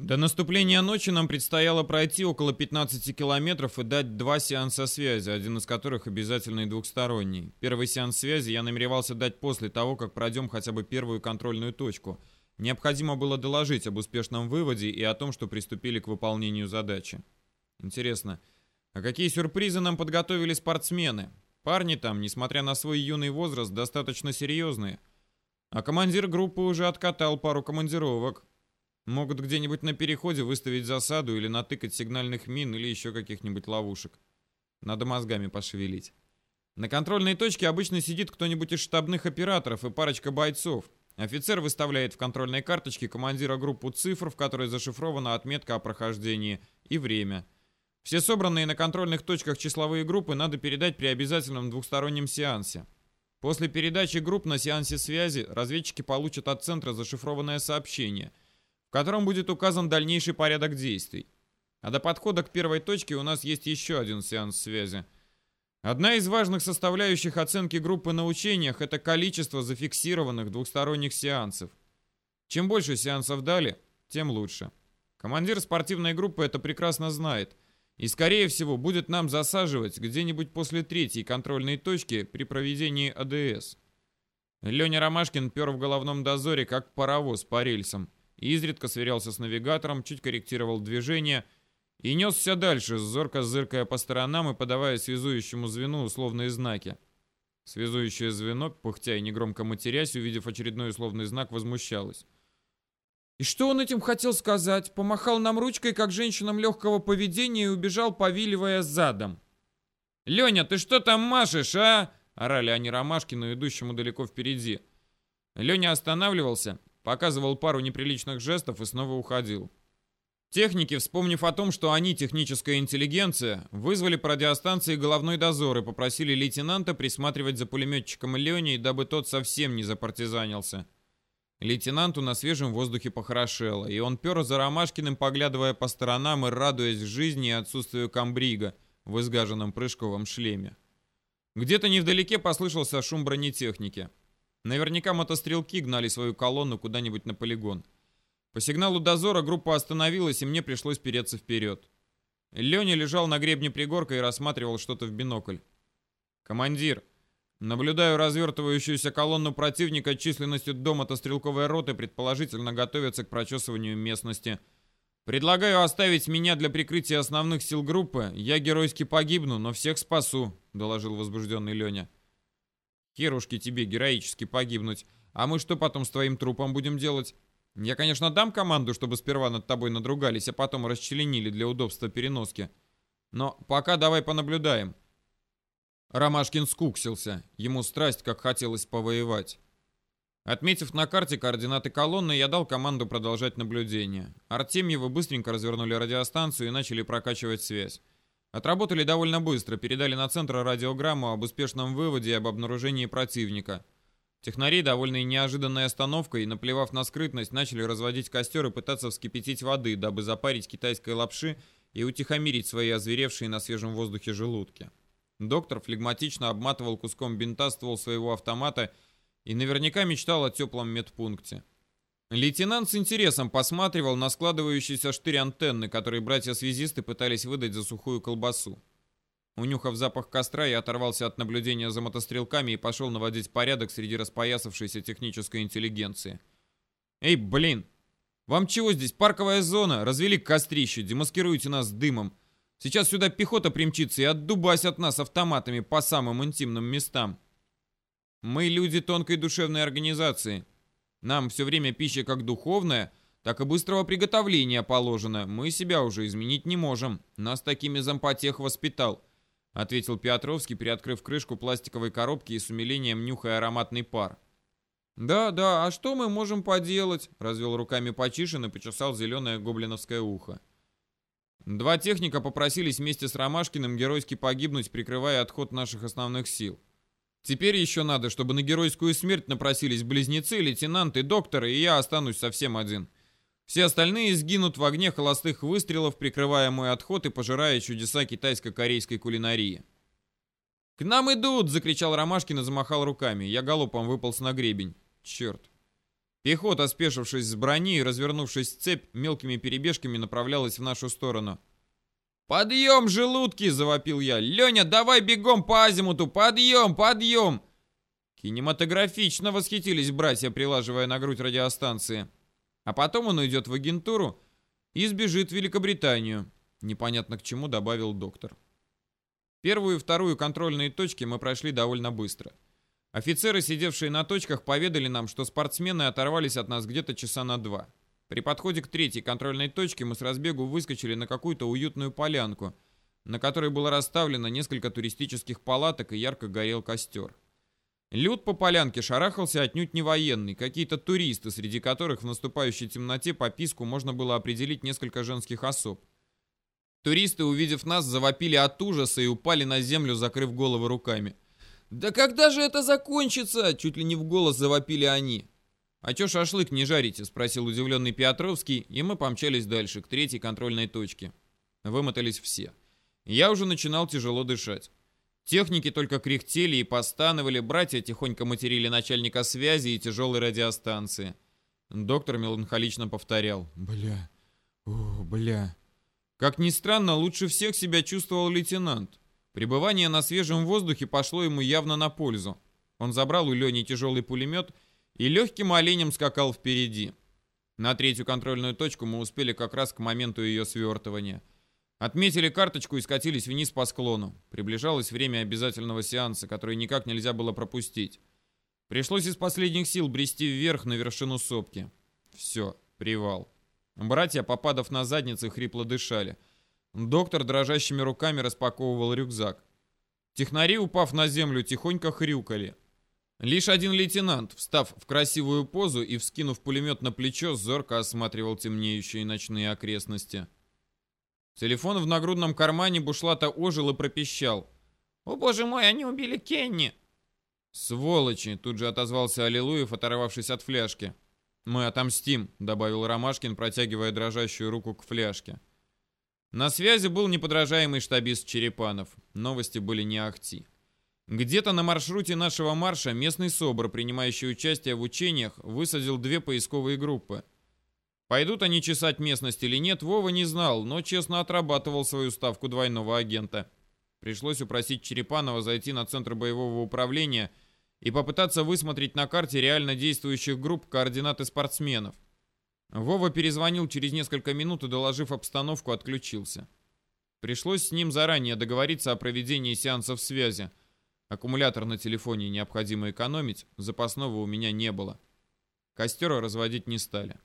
До наступления ночи нам предстояло пройти около 15 километров и дать два сеанса связи, один из которых обязательный двухсторонний. Первый сеанс связи я намеревался дать после того, как пройдем хотя бы первую контрольную точку. Необходимо было доложить об успешном выводе и о том, что приступили к выполнению задачи. Интересно, а какие сюрпризы нам подготовили спортсмены? Парни там, несмотря на свой юный возраст, достаточно серьезные. А командир группы уже откатал пару командировок, Могут где-нибудь на переходе выставить засаду или натыкать сигнальных мин или еще каких-нибудь ловушек. Надо мозгами пошевелить. На контрольной точке обычно сидит кто-нибудь из штабных операторов и парочка бойцов. Офицер выставляет в контрольной карточке командира группу цифр, в которой зашифрована отметка о прохождении, и время. Все собранные на контрольных точках числовые группы надо передать при обязательном двухстороннем сеансе. После передачи групп на сеансе связи разведчики получат от центра зашифрованное сообщение – в котором будет указан дальнейший порядок действий. А до подхода к первой точке у нас есть еще один сеанс связи. Одна из важных составляющих оценки группы на учениях – это количество зафиксированных двухсторонних сеансов. Чем больше сеансов дали, тем лучше. Командир спортивной группы это прекрасно знает и, скорее всего, будет нам засаживать где-нибудь после третьей контрольной точки при проведении АДС. Леня Ромашкин пер в головном дозоре, как паровоз по рельсам – изредка сверялся с навигатором, чуть корректировал движение и несся дальше, зорко зыркая по сторонам и подавая связующему звену условные знаки. Связующее звено, пыхтя и негромко матерясь, увидев очередной условный знак, возмущалось. И что он этим хотел сказать? Помахал нам ручкой, как женщинам легкого поведения, и убежал, повиливая задом. «Леня, ты что там машешь, а?» — орали они Ромашкину, идущему далеко впереди. Леня останавливался показывал пару неприличных жестов и снова уходил. Техники, вспомнив о том, что они техническая интеллигенция, вызвали по радиостанции головной дозор и попросили лейтенанта присматривать за пулеметчиком Леней, дабы тот совсем не запартизанился. Лейтенанту на свежем воздухе похорошело, и он пер за Ромашкиным, поглядывая по сторонам и радуясь жизни и отсутствию комбрига в изгаженном прыжковом шлеме. Где-то невдалеке послышался шум бронетехники. Наверняка мотострелки гнали свою колонну куда-нибудь на полигон. По сигналу дозора группа остановилась, и мне пришлось переться вперед. Леня лежал на гребне пригорка и рассматривал что-то в бинокль. «Командир, наблюдаю развертывающуюся колонну противника численностью до мотострелковой роты, предположительно готовятся к прочесыванию местности. Предлагаю оставить меня для прикрытия основных сил группы. Я геройски погибну, но всех спасу», — доложил возбужденный Леня. Херушки тебе героически погибнуть. А мы что потом с твоим трупом будем делать? Я, конечно, дам команду, чтобы сперва над тобой надругались, а потом расчленили для удобства переноски. Но пока давай понаблюдаем. Ромашкин скуксился. Ему страсть, как хотелось повоевать. Отметив на карте координаты колонны, я дал команду продолжать наблюдение. Артемьевы быстренько развернули радиостанцию и начали прокачивать связь. Отработали довольно быстро, передали на центр радиограмму об успешном выводе и об обнаружении противника. Технари, довольные неожиданной остановкой, наплевав на скрытность, начали разводить костер и пытаться вскипятить воды, дабы запарить китайской лапши и утихомирить свои озверевшие на свежем воздухе желудки. Доктор флегматично обматывал куском бинта ствол своего автомата и наверняка мечтал о теплом медпункте. Лейтенант с интересом посматривал на складывающийся штырь антенны, который братья-связисты пытались выдать за сухую колбасу. Унюхав запах костра, я оторвался от наблюдения за мотострелками и пошел наводить порядок среди распоясавшейся технической интеллигенции. «Эй, блин! Вам чего здесь? Парковая зона! Развели кострище, демаскируете нас дымом. Сейчас сюда пехота примчится и отдубасят нас автоматами по самым интимным местам. Мы люди тонкой душевной организации. Нам все время пища как духовная, так и быстрого приготовления положено. Мы себя уже изменить не можем. Нас такими зампотех воспитал», — ответил Петровский, приоткрыв крышку пластиковой коробки и с умилением нюхая ароматный пар. «Да, да, а что мы можем поделать?» — развел руками Почишин и почесал зеленое гоблиновское ухо. Два техника попросились вместе с Ромашкиным геройски погибнуть, прикрывая отход наших основных сил. Теперь еще надо, чтобы на геройскую смерть напросились близнецы, лейтенант и доктор, и я останусь совсем один. Все остальные сгинут в огне холостых выстрелов, прикрывая мой отход и пожирая чудеса китайско-корейской кулинарии. «К нам идут!» — закричал Ромашкин и замахал руками. Я галопом выполз на гребень. Черт. Пехота, спешившись с брони и развернувшись в цепь, мелкими перебежками направлялась в нашу сторону. «Подъем, желудки!» — завопил я. «Леня, давай бегом по азимуту! Подъем, подъем!» Кинематографично восхитились братья, прилаживая на грудь радиостанции. А потом он уйдет в агентуру и сбежит в Великобританию. Непонятно к чему добавил доктор. Первую и вторую контрольные точки мы прошли довольно быстро. Офицеры, сидевшие на точках, поведали нам, что спортсмены оторвались от нас где-то часа на два. При подходе к третьей контрольной точке мы с разбегу выскочили на какую-то уютную полянку, на которой было расставлено несколько туристических палаток и ярко горел костер. Люд по полянке шарахался отнюдь не военный, какие-то туристы, среди которых в наступающей темноте по писку можно было определить несколько женских особ. Туристы, увидев нас, завопили от ужаса и упали на землю, закрыв головы руками. «Да когда же это закончится?» — чуть ли не в голос завопили они. «А чё шашлык не жарите?» — спросил удивленный Петровский, и мы помчались дальше, к третьей контрольной точке. Вымотались все. Я уже начинал тяжело дышать. Техники только кряхтели и постановали, братья тихонько материли начальника связи и тяжелой радиостанции. Доктор меланхолично повторял «Бля, о, бля». Как ни странно, лучше всех себя чувствовал лейтенант. Пребывание на свежем воздухе пошло ему явно на пользу. Он забрал у Лени тяжелый пулемет и легким оленем скакал впереди. На третью контрольную точку мы успели как раз к моменту ее свертывания. Отметили карточку и скатились вниз по склону. Приближалось время обязательного сеанса, который никак нельзя было пропустить. Пришлось из последних сил брести вверх на вершину сопки. Все, привал. Братья, попадав на задницы, хрипло дышали. Доктор дрожащими руками распаковывал рюкзак. Технари, упав на землю, тихонько хрюкали. Лишь один лейтенант, встав в красивую позу и вскинув пулемет на плечо, зорко осматривал темнеющие ночные окрестности. Телефон в нагрудном кармане бушлата ожил и пропищал. «О боже мой, они убили Кенни!» «Сволочи!» — тут же отозвался Аллилуев, оторвавшись от фляжки. «Мы отомстим», — добавил Ромашкин, протягивая дрожащую руку к фляжке. На связи был неподражаемый штабист Черепанов. Новости были не ахти. Где-то на маршруте нашего марша местный СОБР, принимающий участие в учениях, высадил две поисковые группы. Пойдут они чесать местность или нет, Вова не знал, но честно отрабатывал свою ставку двойного агента. Пришлось упросить Черепанова зайти на центр боевого управления и попытаться высмотреть на карте реально действующих групп координаты спортсменов. Вова перезвонил через несколько минут и, доложив обстановку, отключился. Пришлось с ним заранее договориться о проведении сеансов связи. Аккумулятор на телефоне необходимо экономить, запасного у меня не было. Костера разводить не стали.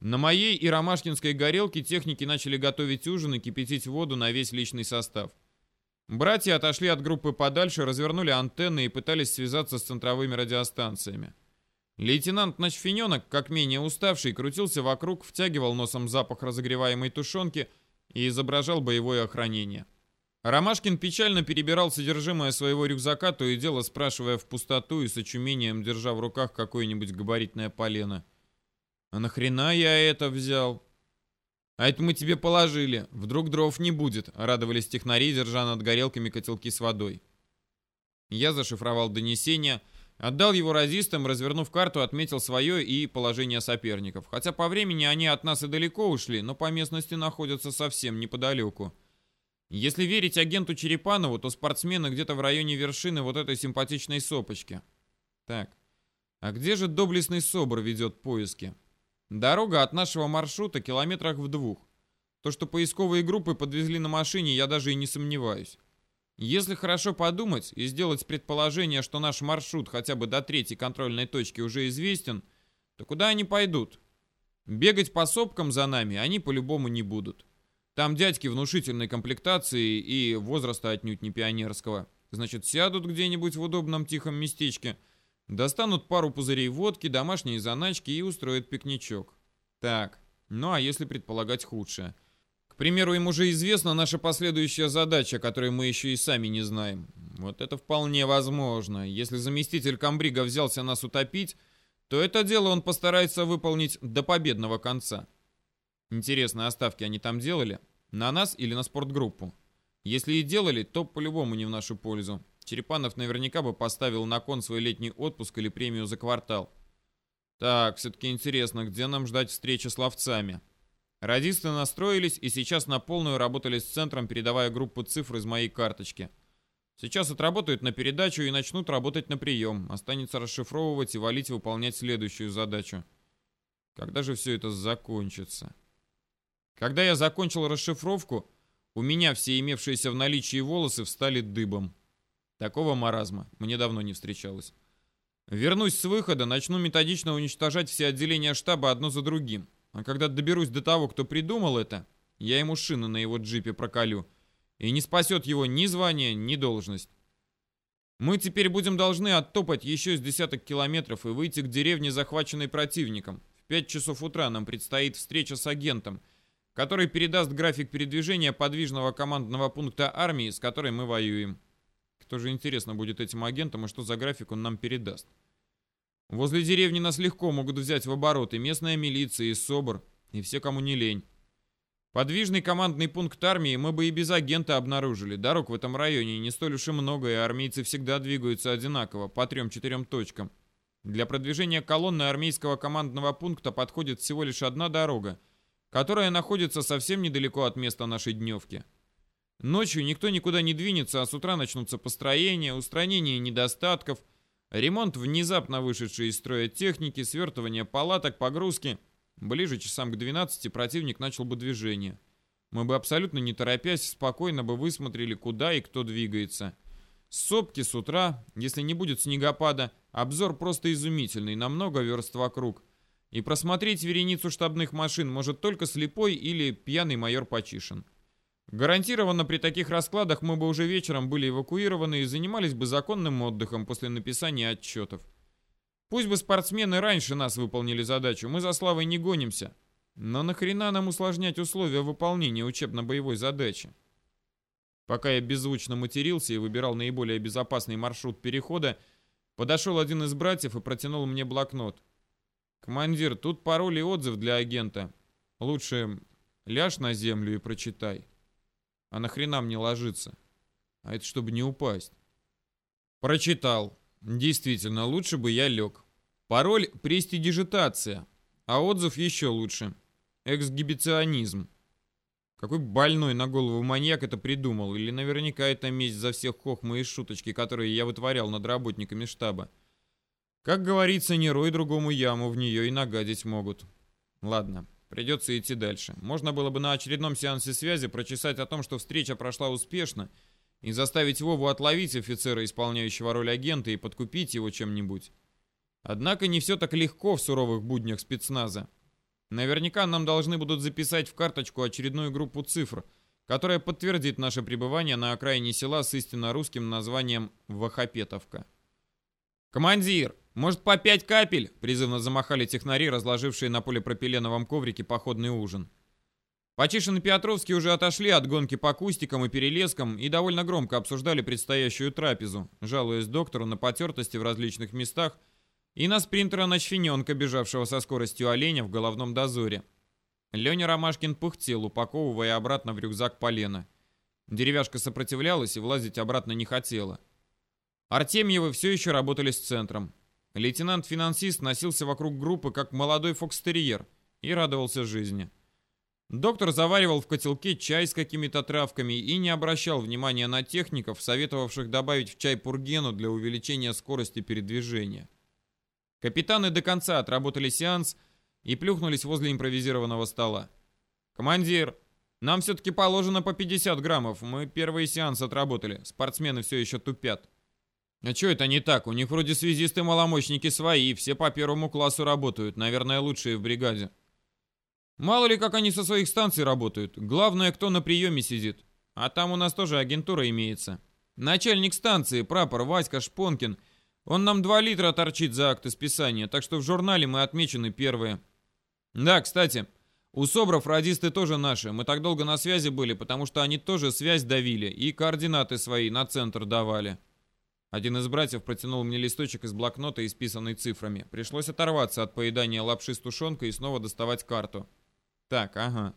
На моей и ромашкинской горелке техники начали готовить ужин и кипятить воду на весь личный состав. Братья отошли от группы подальше, развернули антенны и пытались связаться с центровыми радиостанциями. Лейтенант Ночфененок, как менее уставший, крутился вокруг, втягивал носом запах разогреваемой тушенки и изображал боевое охранение. Ромашкин печально перебирал содержимое своего рюкзака, то и дело спрашивая в пустоту и с очумением держа в руках какое-нибудь габаритное полено. «А нахрена я это взял?» «А это мы тебе положили. Вдруг дров не будет», — радовались технари, держа над горелками котелки с водой. Я зашифровал донесение — Отдал его радистам, развернув карту, отметил свое и положение соперников. Хотя по времени они от нас и далеко ушли, но по местности находятся совсем неподалеку. Если верить агенту Черепанову, то спортсмены где-то в районе вершины вот этой симпатичной сопочки. Так, а где же доблестный СОБР ведет поиски? Дорога от нашего маршрута километрах в двух. То, что поисковые группы подвезли на машине, я даже и не сомневаюсь. Если хорошо подумать и сделать предположение, что наш маршрут хотя бы до третьей контрольной точки уже известен, то куда они пойдут? Бегать по сопкам за нами они по-любому не будут. Там дядьки внушительной комплектации и возраста отнюдь не пионерского. Значит, сядут где-нибудь в удобном тихом местечке, достанут пару пузырей водки, домашние заначки и устроят пикничок. Так, ну а если предполагать худшее – примеру, им уже известна наша последующая задача, которую мы еще и сами не знаем. Вот это вполне возможно. Если заместитель Камбрига взялся нас утопить, то это дело он постарается выполнить до победного конца. Интересно, оставки они там делали? На нас или на спортгруппу? Если и делали, то по-любому не в нашу пользу. Черепанов наверняка бы поставил на кон свой летний отпуск или премию за квартал. Так, все-таки интересно, где нам ждать встречи с ловцами? Радисты настроились и сейчас на полную работали с центром, передавая группу цифр из моей карточки. Сейчас отработают на передачу и начнут работать на прием. Останется расшифровывать и валить выполнять следующую задачу. Когда же все это закончится? Когда я закончил расшифровку, у меня все имевшиеся в наличии волосы встали дыбом. Такого маразма мне давно не встречалось. Вернусь с выхода, начну методично уничтожать все отделения штаба одно за другим. А когда доберусь до того, кто придумал это, я ему шины на его джипе проколю. И не спасет его ни звание, ни должность. Мы теперь будем должны оттопать еще с десяток километров и выйти к деревне, захваченной противником. В пять часов утра нам предстоит встреча с агентом, который передаст график передвижения подвижного командного пункта армии, с которой мы воюем. Кто же интересно будет этим агентом и что за график он нам передаст. Возле деревни нас легко могут взять в оборот и местная милиция, и СОБР, и все, кому не лень. Подвижный командный пункт армии мы бы и без агента обнаружили. Дорог в этом районе не столь уж и много, и армейцы всегда двигаются одинаково, по трем-четырем точкам. Для продвижения колонны армейского командного пункта подходит всего лишь одна дорога, которая находится совсем недалеко от места нашей дневки. Ночью никто никуда не двинется, а с утра начнутся построения, устранение недостатков – Ремонт внезапно вышедшей из строя техники, свертывание палаток, погрузки. Ближе часам к 12 противник начал бы движение. Мы бы абсолютно не торопясь, спокойно бы высмотрели, куда и кто двигается. Сопки с утра, если не будет снегопада, обзор просто изумительный, на много верст вокруг. И просмотреть вереницу штабных машин может только слепой или пьяный майор Почишин. Гарантированно при таких раскладах мы бы уже вечером были эвакуированы и занимались бы законным отдыхом после написания отчетов. Пусть бы спортсмены раньше нас выполнили задачу, мы за славой не гонимся. Но нахрена нам усложнять условия выполнения учебно-боевой задачи? Пока я беззвучно матерился и выбирал наиболее безопасный маршрут перехода, подошел один из братьев и протянул мне блокнот. «Командир, тут пароль и отзыв для агента. Лучше ляжь на землю и прочитай». А нахрена мне ложиться? А это чтобы не упасть. Прочитал. Действительно, лучше бы я лег. Пароль престидижитация. А отзыв еще лучше. Эксгибиционизм. Какой больной на голову маньяк это придумал? Или наверняка это месть за всех хохмы и шуточки, которые я вытворял над работниками штаба. Как говорится, не рой другому яму, в нее и нагадить могут. Ладно, Придется идти дальше. Можно было бы на очередном сеансе связи прочесать о том, что встреча прошла успешно, и заставить Вову отловить офицера, исполняющего роль агента, и подкупить его чем-нибудь. Однако не все так легко в суровых буднях спецназа. Наверняка нам должны будут записать в карточку очередную группу цифр, которая подтвердит наше пребывание на окраине села с истинно русским названием Вахапетовка. «Командир, может, по пять капель?» — призывно замахали технари, разложившие на полипропиленовом коврике походный ужин. Почишин и Петровский уже отошли от гонки по кустикам и перелескам и довольно громко обсуждали предстоящую трапезу, жалуясь доктору на потертости в различных местах и на спринтера ночфененка, бежавшего со скоростью оленя в головном дозоре. Леня Ромашкин пыхтел, упаковывая обратно в рюкзак полено. Деревяшка сопротивлялась и влазить обратно не хотела. Артемьевы все еще работали с центром. Лейтенант-финансист носился вокруг группы, как молодой фокстерьер, и радовался жизни. Доктор заваривал в котелке чай с какими-то травками и не обращал внимания на техников, советовавших добавить в чай пургену для увеличения скорости передвижения. Капитаны до конца отработали сеанс и плюхнулись возле импровизированного стола. «Командир, нам все-таки положено по 50 граммов. Мы первый сеанс отработали. Спортсмены все еще тупят». А что это не так? У них вроде связисты-маломощники свои, все по первому классу работают, наверное, лучшие в бригаде. Мало ли, как они со своих станций работают. Главное, кто на приеме сидит. А там у нас тоже агентура имеется. Начальник станции, прапор Васька Шпонкин. Он нам 2 литра торчит за акты списания, так что в журнале мы отмечены первые. Да, кстати, у СОБРов радисты тоже наши. Мы так долго на связи были, потому что они тоже связь давили и координаты свои на центр давали. Один из братьев протянул мне листочек из блокнота, исписанный цифрами. Пришлось оторваться от поедания лапши с тушенкой и снова доставать карту. Так, ага.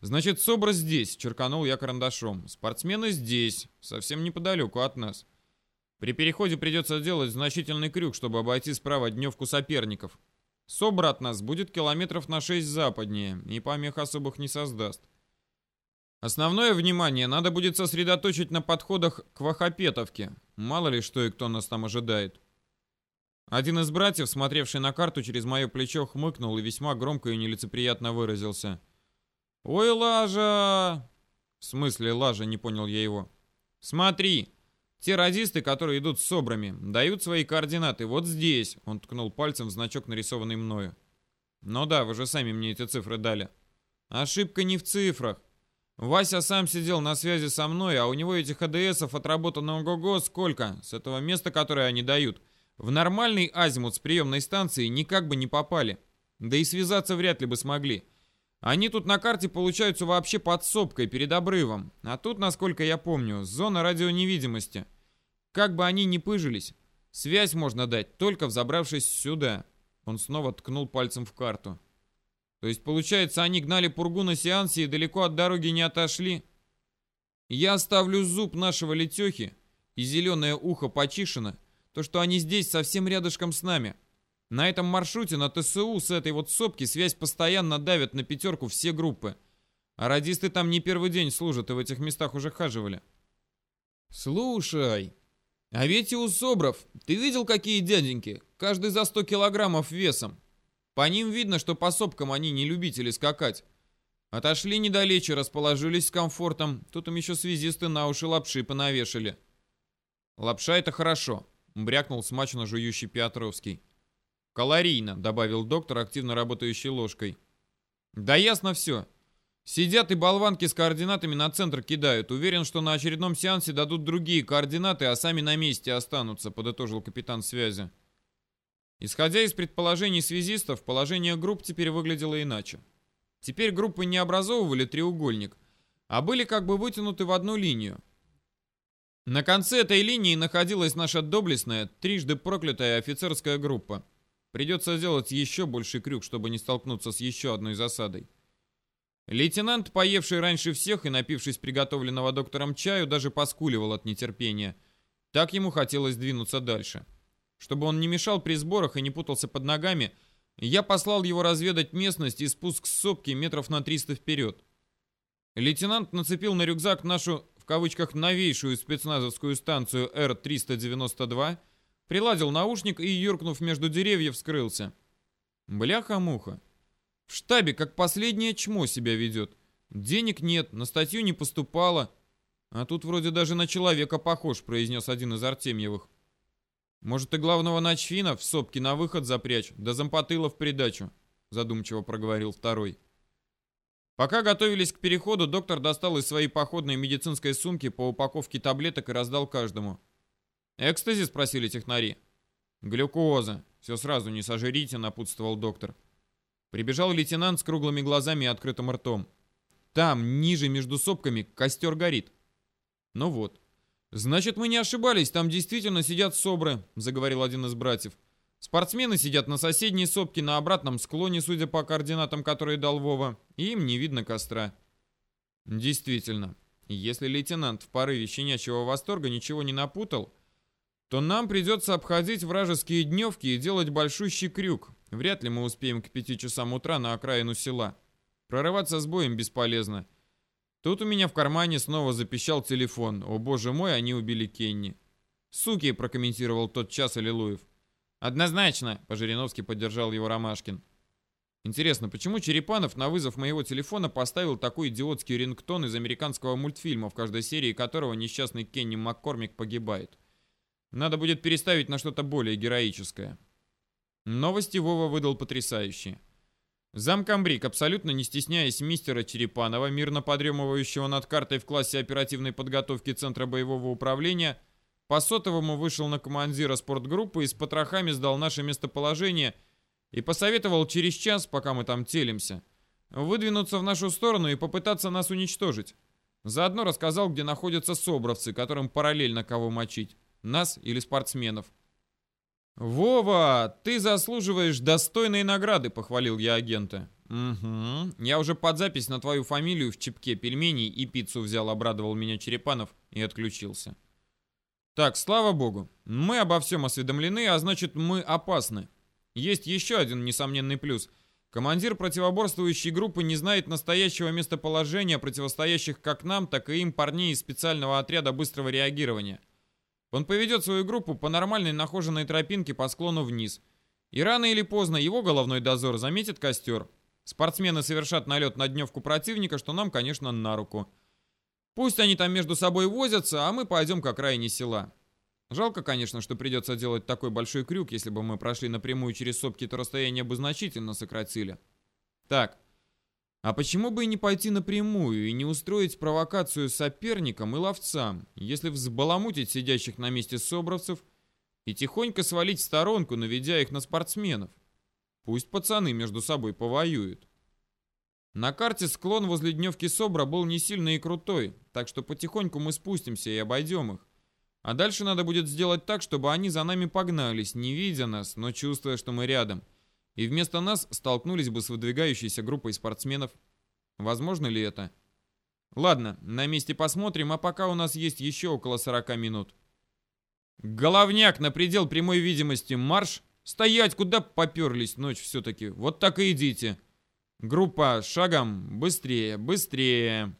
Значит, СОБР здесь, черканул я карандашом. Спортсмены здесь, совсем неподалеку от нас. При переходе придется делать значительный крюк, чтобы обойти справа дневку соперников. СОБР от нас будет километров на 6 западнее, и помех особых не создаст. Основное внимание надо будет сосредоточить на подходах к Вахапетовке. Мало ли что и кто нас там ожидает. Один из братьев, смотревший на карту через мое плечо, хмыкнул и весьма громко и нелицеприятно выразился. «Ой, Лажа!» «В смысле Лажа?» — не понял я его. «Смотри, те радисты, которые идут с собрами, дают свои координаты вот здесь», — он ткнул пальцем в значок, нарисованный мною. «Ну да, вы же сами мне эти цифры дали». «Ошибка не в цифрах. Вася сам сидел на связи со мной, а у него этих АДСов отработано ого-го сколько, с этого места, которое они дают. В нормальный азимут с приемной станции никак бы не попали. Да и связаться вряд ли бы смогли. Они тут на карте получаются вообще под сопкой, перед обрывом. А тут, насколько я помню, зона радионевидимости. Как бы они ни пыжились, связь можно дать, только взобравшись сюда. Он снова ткнул пальцем в карту. То есть, получается, они гнали пургу на сеансе и далеко от дороги не отошли? Я оставлю зуб нашего летехи и зеленое ухо Почишина то, что они здесь совсем рядышком с нами. На этом маршруте на ТСУ с этой вот сопки связь постоянно давит на пятерку все группы. А радисты там не первый день служат и в этих местах уже хаживали. Слушай, а ведь и у СОБРов, ты видел, какие дяденьки? Каждый за 100 килограммов весом. По ним видно, что по сопкам они не любители скакать. Отошли недалече, расположились с комфортом. Тут им еще связисты на уши лапши понавешали. Лапша это хорошо брякнул смачно жующий Петровский. «Калорийно», — добавил доктор, активно работающий ложкой. «Да ясно все. Сидят и болванки с координатами на центр кидают. Уверен, что на очередном сеансе дадут другие координаты, а сами на месте останутся», — подытожил капитан связи. Исходя из предположений связистов, положение групп теперь выглядело иначе. Теперь группы не образовывали треугольник, а были как бы вытянуты в одну линию. На конце этой линии находилась наша доблестная, трижды проклятая офицерская группа. Придется сделать еще больший крюк, чтобы не столкнуться с еще одной засадой. Лейтенант, поевший раньше всех и напившись приготовленного доктором чаю, даже поскуливал от нетерпения. Так ему хотелось двинуться дальше. Чтобы он не мешал при сборах и не путался под ногами, я послал его разведать местность и спуск с сопки метров на 300 вперед. Лейтенант нацепил на рюкзак нашу кавычках новейшую спецназовскую станцию Р-392, приладил наушник и, юркнув между деревьев, скрылся. Бляха-муха. В штабе как последнее чмо себя ведет. Денег нет, на статью не поступало. А тут вроде даже на человека похож, произнес один из Артемьевых. Может, и главного начфина в сопки на выход запрячь, да зампотыла в придачу, задумчиво проговорил второй. Пока готовились к переходу, доктор достал из своей походной медицинской сумки по упаковке таблеток и раздал каждому. «Экстази?» — спросили технари. «Глюкоза. Все сразу не сожрите», — напутствовал доктор. Прибежал лейтенант с круглыми глазами и открытым ртом. «Там, ниже, между сопками, костер горит». «Ну вот. Значит, мы не ошибались, там действительно сидят собры», — заговорил один из братьев. Спортсмены сидят на соседней сопке на обратном склоне, судя по координатам, которые дал Вова, и им не видно костра. Действительно, если лейтенант в порыве щенячьего восторга ничего не напутал, то нам придется обходить вражеские дневки и делать большущий крюк. Вряд ли мы успеем к пяти часам утра на окраину села. Прорываться с боем бесполезно. Тут у меня в кармане снова запищал телефон. О боже мой, они убили Кенни. Суки, прокомментировал тот час Аллилуев. «Однозначно», — по-жириновски поддержал его Ромашкин. Интересно, почему Черепанов на вызов моего телефона поставил такой идиотский рингтон из американского мультфильма, в каждой серии которого несчастный Кенни Маккормик погибает? Надо будет переставить на что-то более героическое. Новости Вова выдал потрясающие. Замкомбриг, абсолютно не стесняясь мистера Черепанова, мирно подремывающего над картой в классе оперативной подготовки Центра боевого управления, по сотовому вышел на командира спортгруппы и с потрохами сдал наше местоположение и посоветовал через час, пока мы там телимся, выдвинуться в нашу сторону и попытаться нас уничтожить. Заодно рассказал, где находятся собровцы, которым параллельно кого мочить, нас или спортсменов. «Вова, ты заслуживаешь достойной награды», — похвалил я агента. «Угу. Я уже под запись на твою фамилию в чипке пельменей и пиццу взял», — обрадовал меня Черепанов и отключился. Так, слава богу, мы обо всем осведомлены, а значит мы опасны. Есть еще один несомненный плюс. Командир противоборствующей группы не знает настоящего местоположения противостоящих как нам, так и им парней из специального отряда быстрого реагирования. Он поведет свою группу по нормальной нахоженной тропинке по склону вниз. И рано или поздно его головной дозор заметит костер. Спортсмены совершат налет на дневку противника, что нам, конечно, на руку. Пусть они там между собой возятся, а мы пойдем к окраине села. Жалко, конечно, что придется делать такой большой крюк, если бы мы прошли напрямую через сопки, то расстояние бы значительно сократили. Так, а почему бы и не пойти напрямую и не устроить провокацию соперникам и ловцам, если взбаламутить сидящих на месте собравцев и тихонько свалить в сторонку, наведя их на спортсменов? Пусть пацаны между собой повоюют. На карте склон возле дневки Собра был не сильный и крутой, так что потихоньку мы спустимся и обойдем их. А дальше надо будет сделать так, чтобы они за нами погнались, не видя нас, но чувствуя, что мы рядом. И вместо нас столкнулись бы с выдвигающейся группой спортсменов. Возможно ли это? Ладно, на месте посмотрим, а пока у нас есть еще около 40 минут. Головняк на предел прямой видимости. Марш! Стоять! Куда поперлись ночь все-таки? Вот так и идите. Группа, шагом, быстрее, быстрее.